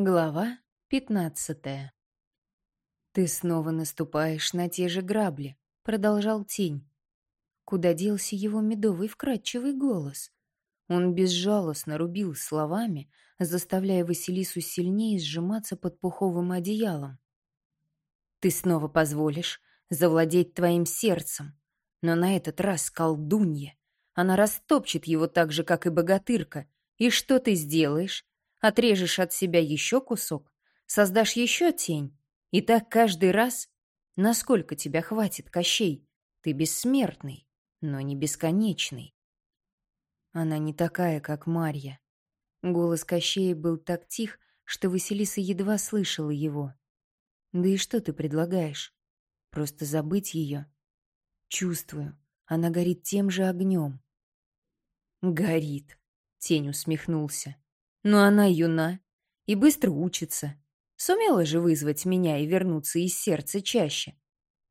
Глава пятнадцатая. «Ты снова наступаешь на те же грабли», — продолжал тень. Куда делся его медовый вкрадчивый голос? Он безжалостно рубил словами, заставляя Василису сильнее сжиматься под пуховым одеялом. «Ты снова позволишь завладеть твоим сердцем, но на этот раз колдунья. Она растопчет его так же, как и богатырка. И что ты сделаешь? Отрежешь от себя еще кусок, создашь еще тень. И так каждый раз. Насколько тебя хватит, Кощей? Ты бессмертный, но не бесконечный. Она не такая, как Марья. Голос Кощея был так тих, что Василиса едва слышала его. Да и что ты предлагаешь? Просто забыть ее? Чувствую, она горит тем же огнем. Горит, тень усмехнулся. Но она юна и быстро учится. Сумела же вызвать меня и вернуться из сердца чаще.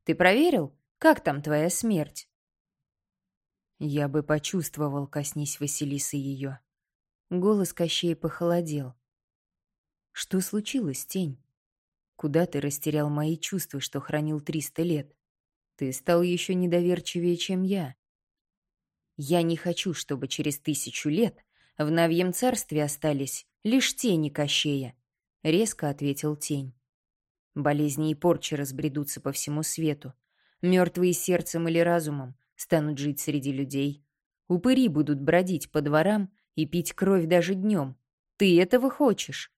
Ты проверил, как там твоя смерть? Я бы почувствовал, коснись Василисы ее. Голос Кощея похолодел. Что случилось, тень? Куда ты растерял мои чувства, что хранил триста лет? Ты стал еще недоверчивее, чем я. Я не хочу, чтобы через тысячу лет в Навьем царстве остались лишь тени Кощея, — резко ответил тень. Болезни и порчи разбредутся по всему свету. Мертвые сердцем или разумом станут жить среди людей. Упыри будут бродить по дворам и пить кровь даже днем. Ты этого хочешь?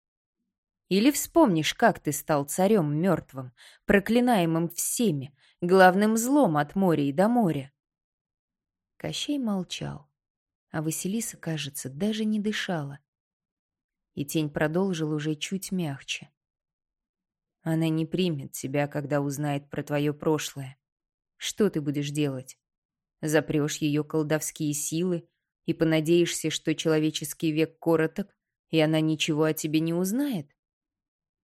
Или вспомнишь, как ты стал царем мертвым, проклинаемым всеми, главным злом от моря и до моря? Кощей молчал а Василиса, кажется, даже не дышала. И тень продолжил уже чуть мягче. Она не примет тебя, когда узнает про твое прошлое. Что ты будешь делать? Запрешь ее колдовские силы и понадеешься, что человеческий век короток, и она ничего о тебе не узнает?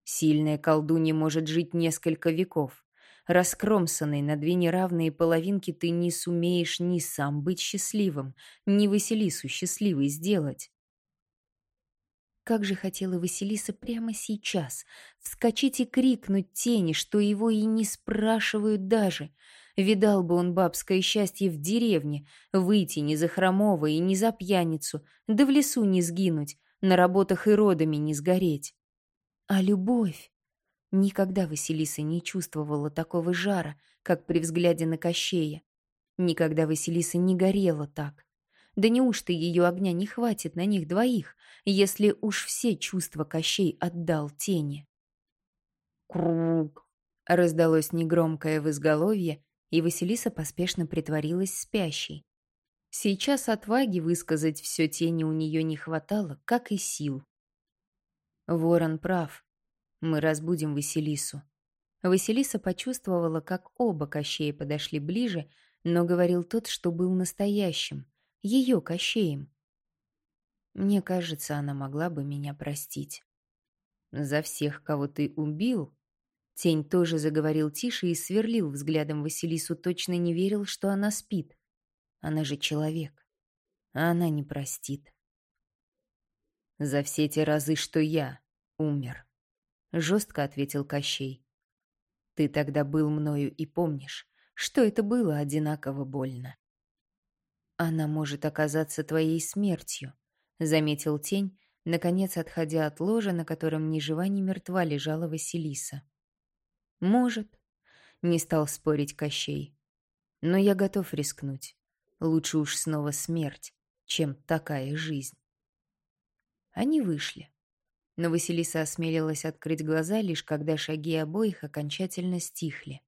Сильная колдунья может жить несколько веков раскромсанный на две неравные половинки, ты не сумеешь ни сам быть счастливым, ни Василису счастливой сделать. Как же хотела Василиса прямо сейчас вскочить и крикнуть тени, что его и не спрашивают даже. Видал бы он бабское счастье в деревне, выйти не за хромого и не за пьяницу, да в лесу не сгинуть, на работах и родами не сгореть. А любовь? Никогда Василиса не чувствовала такого жара, как при взгляде на Кощея. Никогда Василиса не горела так. Да неужто ее огня не хватит на них двоих, если уж все чувства Кощей отдал тени? «Круг!» — раздалось негромкое в изголовье, и Василиса поспешно притворилась спящей. Сейчас отваги высказать все тени у нее не хватало, как и сил. Ворон прав. Мы разбудим Василису. Василиса почувствовала, как оба Кощея подошли ближе, но говорил тот, что был настоящим, ее Кощеем. Мне кажется, она могла бы меня простить. За всех, кого ты убил, Тень тоже заговорил тише и сверлил взглядом Василису, точно не верил, что она спит. Она же человек, а она не простит. За все те разы, что я умер жестко ответил Кощей. Ты тогда был мною и помнишь, что это было одинаково больно. Она может оказаться твоей смертью, заметил тень, наконец отходя от ложа, на котором ни жива, ни мертва лежала Василиса. Может, не стал спорить Кощей. Но я готов рискнуть. Лучше уж снова смерть, чем такая жизнь. Они вышли но Василиса осмелилась открыть глаза лишь когда шаги обоих окончательно стихли.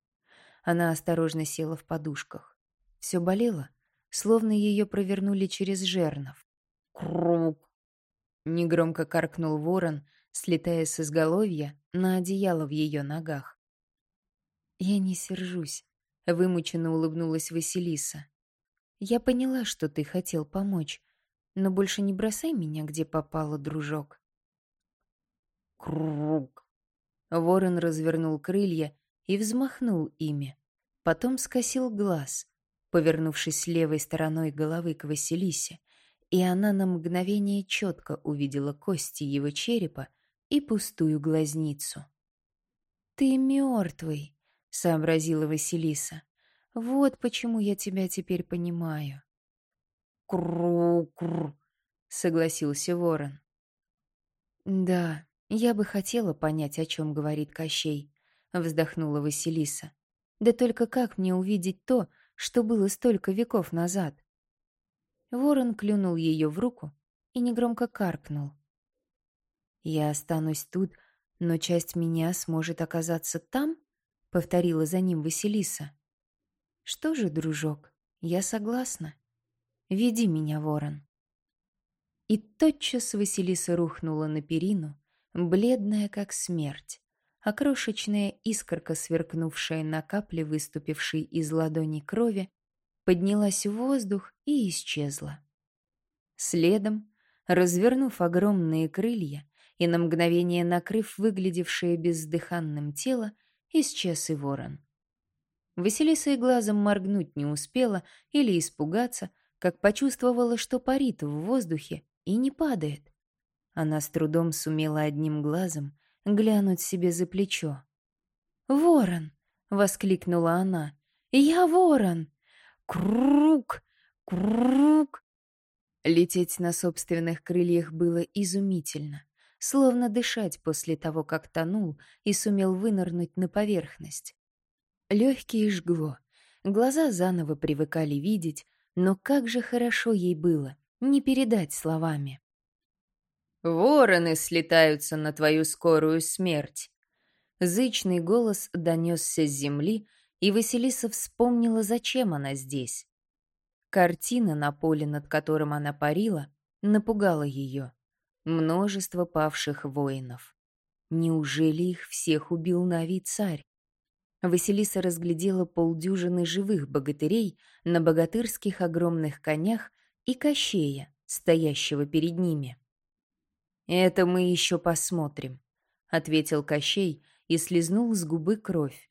Она осторожно села в подушках. Все болело, словно ее провернули через жернов. «Круг!» — негромко каркнул ворон, слетая с изголовья на одеяло в ее ногах. «Я не сержусь», — вымученно улыбнулась Василиса. «Я поняла, что ты хотел помочь, но больше не бросай меня, где попало, дружок». Круг. Ворон развернул крылья и взмахнул ими. Потом скосил глаз, повернувшись левой стороной головы к Василисе, и она на мгновение четко увидела кости его черепа и пустую глазницу. «Ты мертвый», — сообразила Василиса. «Вот почему я тебя теперь понимаю». «Кру-кру», — согласился ворон. «Да, я бы хотела понять, о чем говорит Кощей», — вздохнула Василиса. «Да только как мне увидеть то, что было столько веков назад?» Ворон клюнул ее в руку и негромко каркнул. «Я останусь тут, но часть меня сможет оказаться там?» — повторила за ним Василиса. «Что же, дружок, я согласна. Веди меня, ворон». И тотчас Василиса рухнула на перину, бледная, как смерть, а крошечная искорка, сверкнувшая на капле, выступившей из ладони крови, поднялась в воздух и исчезла. Следом, развернув огромные крылья и на мгновение накрыв выглядевшее бездыханным тело, исчез и ворон. Василиса и глазом моргнуть не успела или испугаться, как почувствовала, что парит в воздухе и не падает. Она с трудом сумела одним глазом глянуть себе за плечо. «Ворон!» — воскликнула она. «Я ворон! Круг! Круг!» Лететь на собственных крыльях было изумительно, словно дышать после того, как тонул и сумел вынырнуть на поверхность. Легкие жгло, глаза заново привыкали видеть, но как же хорошо ей было, не передать словами. «Вороны слетаются на твою скорую смерть!» Зычный голос донесся с земли, и Василиса вспомнила, зачем она здесь. Картина на поле, над которым она парила, напугала ее. Множество павших воинов. Неужели их всех убил Нави царь? Василиса разглядела полдюжины живых богатырей на богатырских огромных конях и Кощея, стоящего перед ними. «Это мы еще посмотрим», — ответил Кощей и слезнул с губы кровь.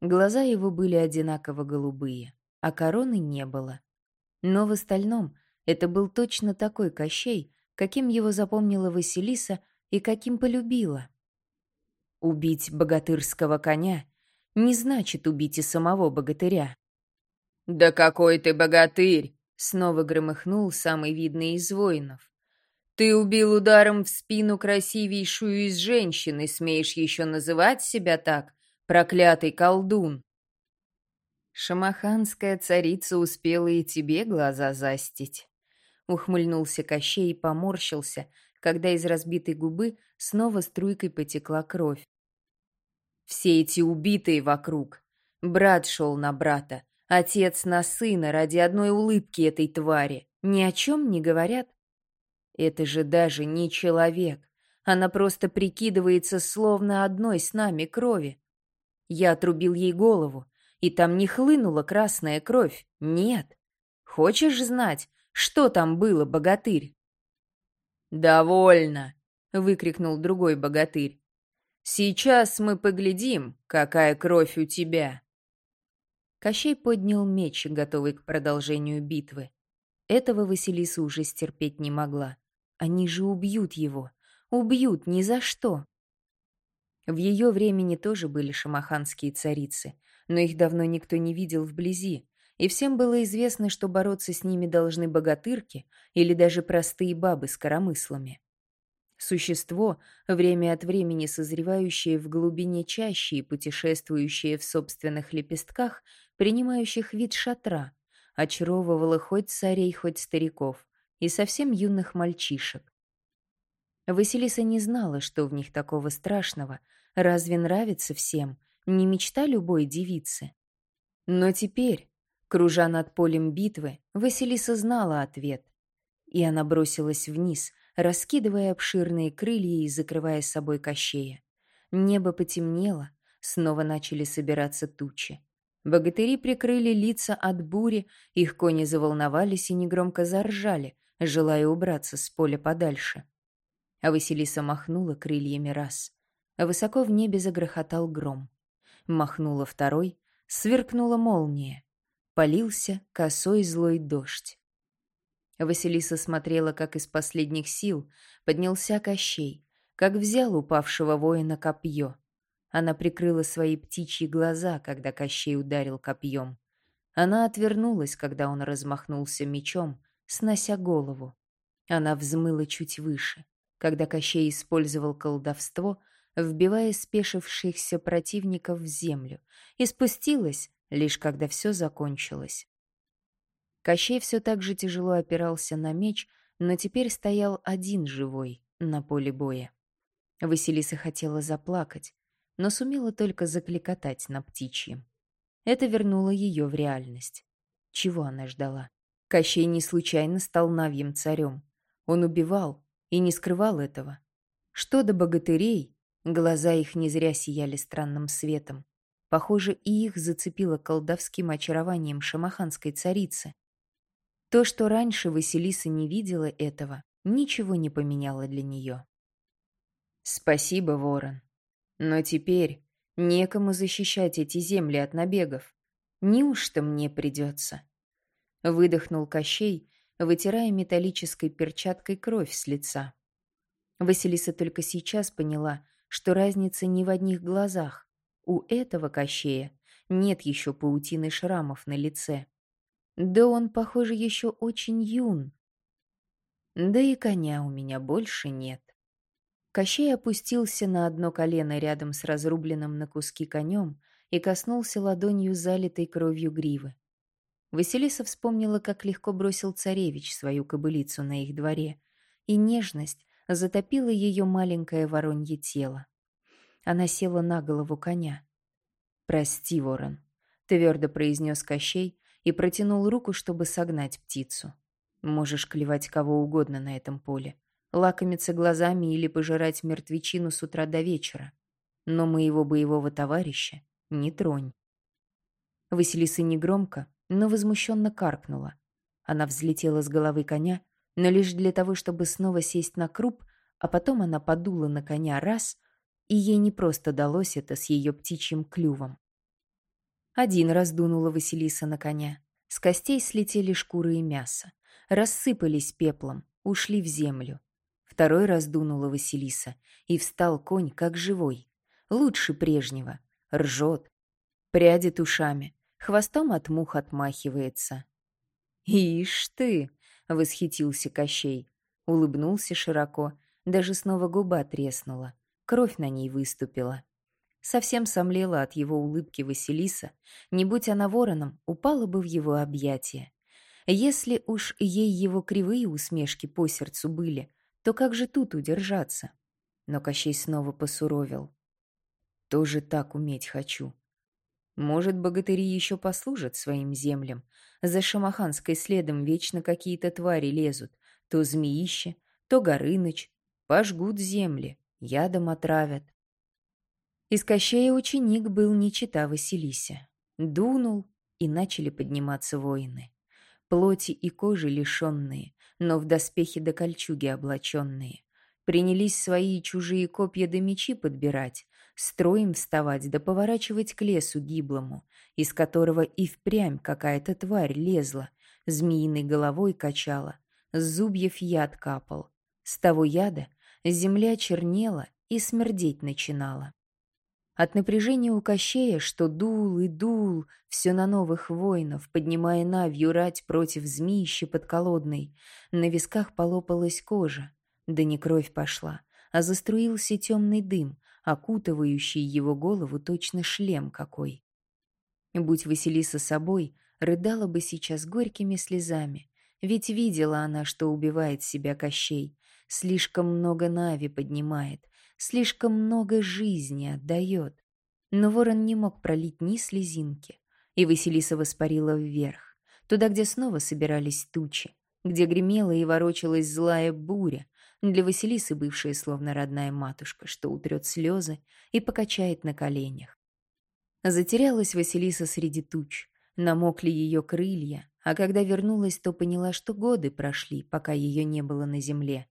Глаза его были одинаково голубые, а короны не было. Но в остальном это был точно такой Кощей, каким его запомнила Василиса и каким полюбила. Убить богатырского коня не значит убить и самого богатыря. «Да какой ты богатырь!» Снова громыхнул самый видный из воинов. «Ты убил ударом в спину красивейшую из женщин и смеешь еще называть себя так, проклятый колдун!» «Шамаханская царица успела и тебе глаза застить», — ухмыльнулся Кощей и поморщился, когда из разбитой губы снова струйкой потекла кровь. «Все эти убитые вокруг. Брат шел на брата, Отец на сына ради одной улыбки этой твари. Ни о чем не говорят. Это же даже не человек. Она просто прикидывается словно одной с нами крови. Я отрубил ей голову, и там не хлынула красная кровь. Нет. Хочешь знать, что там было, богатырь? «Довольно!» — выкрикнул другой богатырь. «Сейчас мы поглядим, какая кровь у тебя!» Кощей поднял меч, готовый к продолжению битвы. Этого Василиса уже стерпеть не могла. Они же убьют его. Убьют ни за что. В ее времени тоже были шамаханские царицы, но их давно никто не видел вблизи, и всем было известно, что бороться с ними должны богатырки или даже простые бабы с коромыслами. Существо, время от времени созревающее в глубине чащи и путешествующее в собственных лепестках, принимающих вид шатра, очаровывало хоть царей, хоть стариков и совсем юных мальчишек. Василиса не знала, что в них такого страшного, разве нравится всем, не мечта любой девицы. Но теперь, кружа над полем битвы, Василиса знала ответ, и она бросилась вниз, раскидывая обширные крылья и закрывая собой кощея. Небо потемнело, снова начали собираться тучи. Богатыри прикрыли лица от бури, их кони заволновались и негромко заржали, желая убраться с поля подальше. А Василиса махнула крыльями раз. Высоко в небе загрохотал гром. Махнула второй, сверкнула молния. Полился косой злой дождь. Василиса смотрела, как из последних сил поднялся Кощей, как взял упавшего воина копье. Она прикрыла свои птичьи глаза, когда Кощей ударил копьем. Она отвернулась, когда он размахнулся мечом, снося голову. Она взмыла чуть выше, когда Кощей использовал колдовство, вбивая спешившихся противников в землю, и спустилась, лишь когда все закончилось. Кощей все так же тяжело опирался на меч, но теперь стоял один живой на поле боя. Василиса хотела заплакать, но сумела только закликотать на птичьем. Это вернуло ее в реальность. Чего она ждала? Кощей не случайно стал Навьим царем. Он убивал и не скрывал этого. Что до богатырей, глаза их не зря сияли странным светом. Похоже, и их зацепило колдовским очарованием шамаханской царицы. То, что раньше Василиса не видела этого, ничего не поменяло для нее. «Спасибо, Ворон. Но теперь некому защищать эти земли от набегов. Неужто мне придется?» Выдохнул Кощей, вытирая металлической перчаткой кровь с лица. Василиса только сейчас поняла, что разница не в одних глазах. У этого Кощея нет еще паутины шрамов на лице. Да он, похоже, еще очень юн. Да и коня у меня больше нет. Кощей опустился на одно колено рядом с разрубленным на куски конем и коснулся ладонью залитой кровью гривы. Василиса вспомнила, как легко бросил царевич свою кобылицу на их дворе, и нежность затопила ее маленькое воронье тело. Она села на голову коня. «Прости, ворон», — твердо произнес Кощей и протянул руку, чтобы согнать птицу. «Можешь клевать кого угодно на этом поле лакомиться глазами или пожирать мертвечину с утра до вечера. Но моего боевого товарища не тронь. Василиса негромко, но возмущенно каркнула. Она взлетела с головы коня, но лишь для того, чтобы снова сесть на круп, а потом она подула на коня раз, и ей не просто далось это с ее птичьим клювом. Один раз дунула Василиса на коня. С костей слетели шкуры и мясо. Рассыпались пеплом, ушли в землю. Второй раз дунула Василиса, и встал конь, как живой. Лучше прежнего. Ржет. Прядет ушами. Хвостом от мух отмахивается. «Ишь ты!» — восхитился Кощей. Улыбнулся широко. Даже снова губа треснула. Кровь на ней выступила. Совсем сомлела от его улыбки Василиса. Не будь она вороном, упала бы в его объятия. Если уж ей его кривые усмешки по сердцу были, то как же тут удержаться? Но Кощей снова посуровил. Тоже так уметь хочу. Может, богатыри еще послужат своим землям. За шамаханской следом вечно какие-то твари лезут. То змеище, то горыныч. Пожгут земли, ядом отравят. Из Кощея ученик был не чита Василисе. Дунул, и начали подниматься воины. Плоти и кожи лишенные, но в доспехи до кольчуги облаченные. Принялись свои и чужие копья да мечи подбирать, строем вставать да поворачивать к лесу гиблому, из которого и впрямь какая-то тварь лезла, змеиной головой качала, с зубьев яд капал. С того яда земля чернела и смердеть начинала. От напряжения у Кощея, что дул и дул все на новых воинов, поднимая Навью рать против змеища подколодной, на висках полопалась кожа, да не кровь пошла, а заструился темный дым, окутывающий его голову точно шлем какой. Будь Василиса собой, рыдала бы сейчас горькими слезами, ведь видела она, что убивает себя Кощей, слишком много Нави поднимает, слишком много жизни отдает. Но ворон не мог пролить ни слезинки, и Василиса воспарила вверх, туда, где снова собирались тучи, где гремела и ворочалась злая буря, для Василисы бывшая словно родная матушка, что утрет слезы и покачает на коленях. Затерялась Василиса среди туч, намокли ее крылья, а когда вернулась, то поняла, что годы прошли, пока ее не было на земле,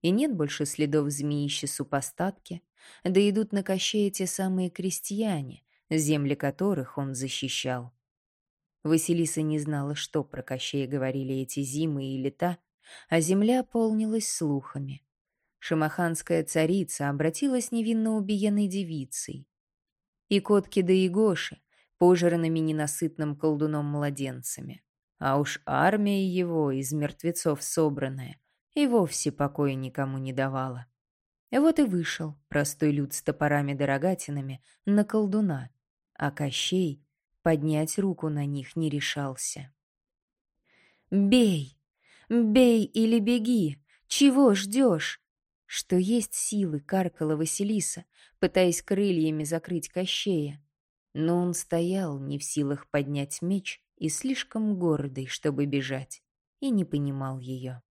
и нет больше следов змеища супостатки, да идут на Кощея те самые крестьяне, земли которых он защищал. Василиса не знала, что про Кощея говорили эти зимы и лета, а земля полнилась слухами. Шамаханская царица обратилась невинно убиенной девицей. И котки да и Гоши, пожранными ненасытным колдуном-младенцами. А уж армия его, из мертвецов собранная, и вовсе покоя никому не давала. Вот и вышел простой люд с топорами да рогатинами на колдуна, а Кощей поднять руку на них не решался. «Бей! Бей или беги! Чего ждешь?» Что есть силы, каркала Василиса, пытаясь крыльями закрыть Кощея. Но он стоял, не в силах поднять меч и слишком гордый, чтобы бежать, и не понимал ее.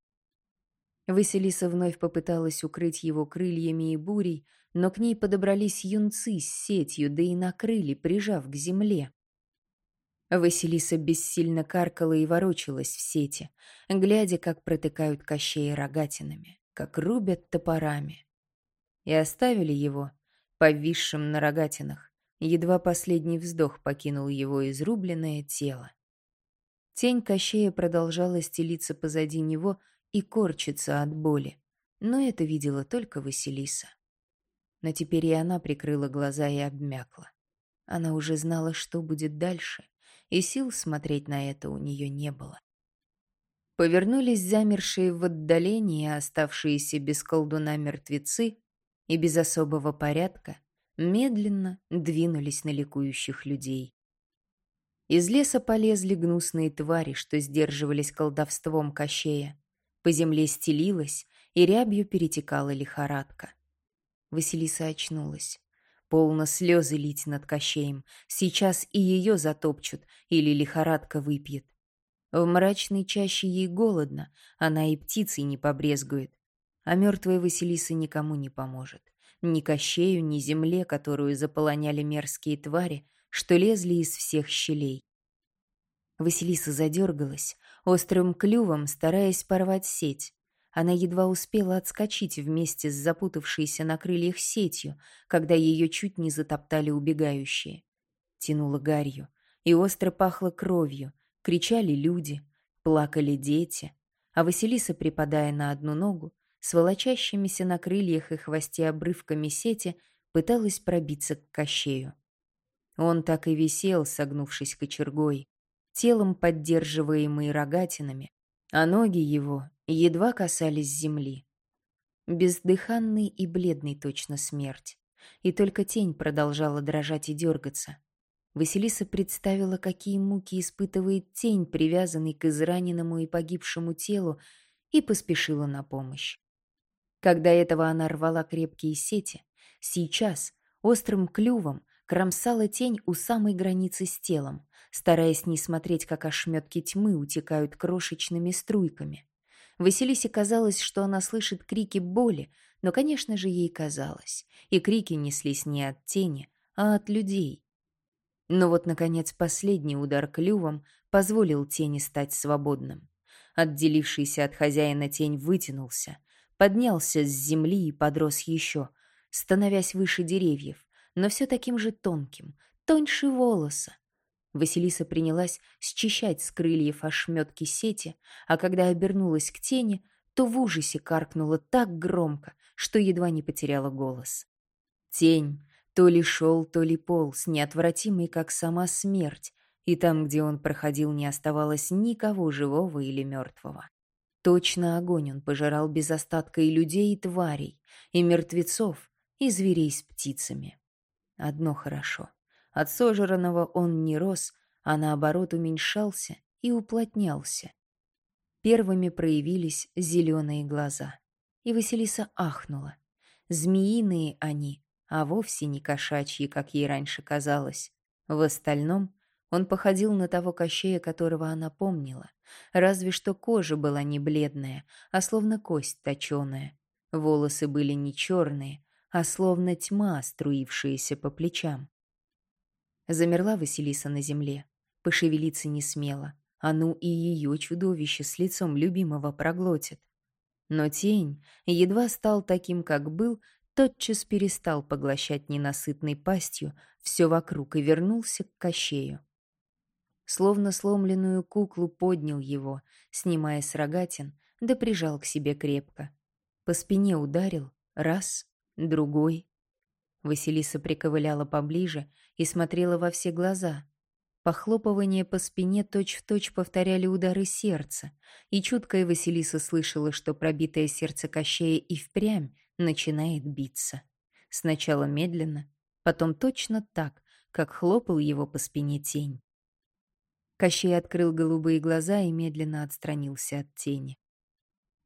Василиса вновь попыталась укрыть его крыльями и бурей, но к ней подобрались юнцы с сетью, да и накрыли, прижав к земле. Василиса бессильно каркала и ворочалась в сети, глядя, как протыкают кощея рогатинами, как рубят топорами. И оставили его, повисшим на рогатинах, едва последний вздох покинул его изрубленное тело. Тень Кощея продолжала стелиться позади него, и корчится от боли. Но это видела только Василиса. Но теперь и она прикрыла глаза и обмякла. Она уже знала, что будет дальше, и сил смотреть на это у нее не было. Повернулись замершие в отдалении, оставшиеся без колдуна мертвецы, и без особого порядка медленно двинулись на ликующих людей. Из леса полезли гнусные твари, что сдерживались колдовством Кощея. По земле стелилась, и рябью перетекала лихорадка. Василиса очнулась. Полно слезы лить над Кощеем. Сейчас и ее затопчут, или лихорадка выпьет. В мрачной чаще ей голодно, она и птицей не побрезгует. А мертвая Василиса никому не поможет. Ни Кощею, ни земле, которую заполоняли мерзкие твари, что лезли из всех щелей. Василиса задергалась, острым клювом стараясь порвать сеть. Она едва успела отскочить вместе с запутавшейся на крыльях сетью, когда ее чуть не затоптали убегающие. Тянуло гарью, и остро пахло кровью, кричали люди, плакали дети, а Василиса, припадая на одну ногу, с волочащимися на крыльях и хвосте обрывками сети, пыталась пробиться к кощею. Он так и висел, согнувшись кочергой, телом поддерживаемый рогатинами, а ноги его едва касались земли. Бездыханный и бледный точно смерть. И только тень продолжала дрожать и дергаться. Василиса представила, какие муки испытывает тень, привязанный к израненному и погибшему телу, и поспешила на помощь. Когда этого она рвала крепкие сети, сейчас, острым клювом, кромсала тень у самой границы с телом, стараясь не смотреть, как ошметки тьмы утекают крошечными струйками. Василисе казалось, что она слышит крики боли, но, конечно же, ей казалось. И крики неслись не от тени, а от людей. Но вот, наконец, последний удар клювом позволил тени стать свободным. Отделившийся от хозяина тень вытянулся, поднялся с земли и подрос еще, становясь выше деревьев, но все таким же тонким, тоньше волоса. Василиса принялась счищать с крыльев ошметки сети, а когда обернулась к тени, то в ужасе каркнула так громко, что едва не потеряла голос. Тень то ли шел, то ли полз, неотвратимый, как сама смерть, и там, где он проходил, не оставалось никого живого или мертвого. Точно огонь он пожирал без остатка и людей, и тварей, и мертвецов, и зверей с птицами. Одно хорошо. От сожранного он не рос, а наоборот уменьшался и уплотнялся. Первыми проявились зеленые глаза. И Василиса ахнула. Змеиные они, а вовсе не кошачьи, как ей раньше казалось. В остальном он походил на того кощея, которого она помнила. Разве что кожа была не бледная, а словно кость точеная. Волосы были не черные, а словно тьма, струившаяся по плечам. Замерла Василиса на земле, пошевелиться не смела, а ну и ее чудовище с лицом любимого проглотит. Но тень едва стал таким, как был, тотчас перестал поглощать ненасытной пастью все вокруг и вернулся к кощею. Словно сломленную куклу поднял его, снимая с рогатин, да прижал к себе крепко. По спине ударил. Раз, другой. Василиса приковыляла поближе и смотрела во все глаза. Похлопывания по спине точь-в-точь точь повторяли удары сердца, и чуткая Василиса слышала, что пробитое сердце Кощея и впрямь начинает биться. Сначала медленно, потом точно так, как хлопал его по спине тень. Кощей открыл голубые глаза и медленно отстранился от тени.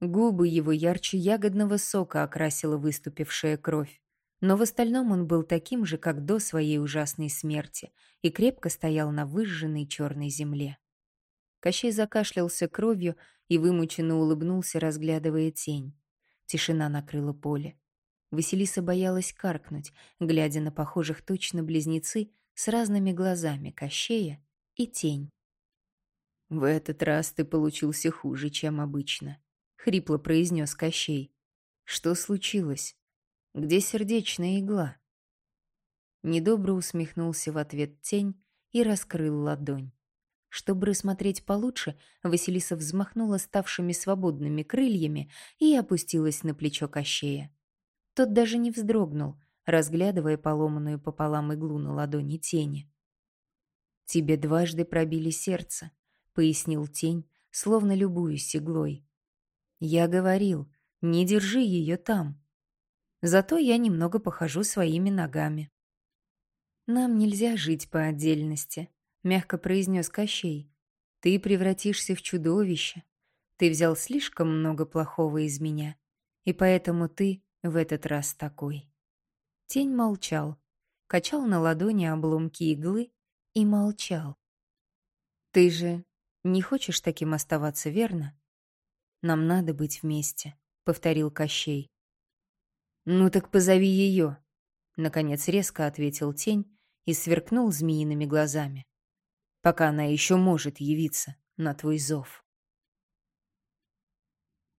Губы его ярче ягодного сока окрасила выступившая кровь. Но в остальном он был таким же, как до своей ужасной смерти, и крепко стоял на выжженной черной земле. Кощей закашлялся кровью и вымученно улыбнулся, разглядывая тень. Тишина накрыла поле. Василиса боялась каркнуть, глядя на похожих точно близнецы с разными глазами Кощея и тень. «В этот раз ты получился хуже, чем обычно», — хрипло произнес Кощей. «Что случилось?» Где сердечная игла? Недобро усмехнулся в ответ тень и раскрыл ладонь. Чтобы рассмотреть получше, Василиса взмахнула ставшими свободными крыльями и опустилась на плечо Кощея. Тот даже не вздрогнул, разглядывая поломанную пополам иглу на ладони тени. «Тебе дважды пробили сердце», — пояснил тень, словно любуясь иглой. «Я говорил, не держи ее там. Зато я немного похожу своими ногами. «Нам нельзя жить по отдельности», — мягко произнес Кощей. «Ты превратишься в чудовище. Ты взял слишком много плохого из меня, и поэтому ты в этот раз такой». Тень молчал, качал на ладони обломки иглы и молчал. «Ты же не хочешь таким оставаться, верно?» «Нам надо быть вместе», — повторил Кощей. «Ну так позови ее», — наконец резко ответил тень и сверкнул змеиными глазами. «Пока она еще может явиться на твой зов».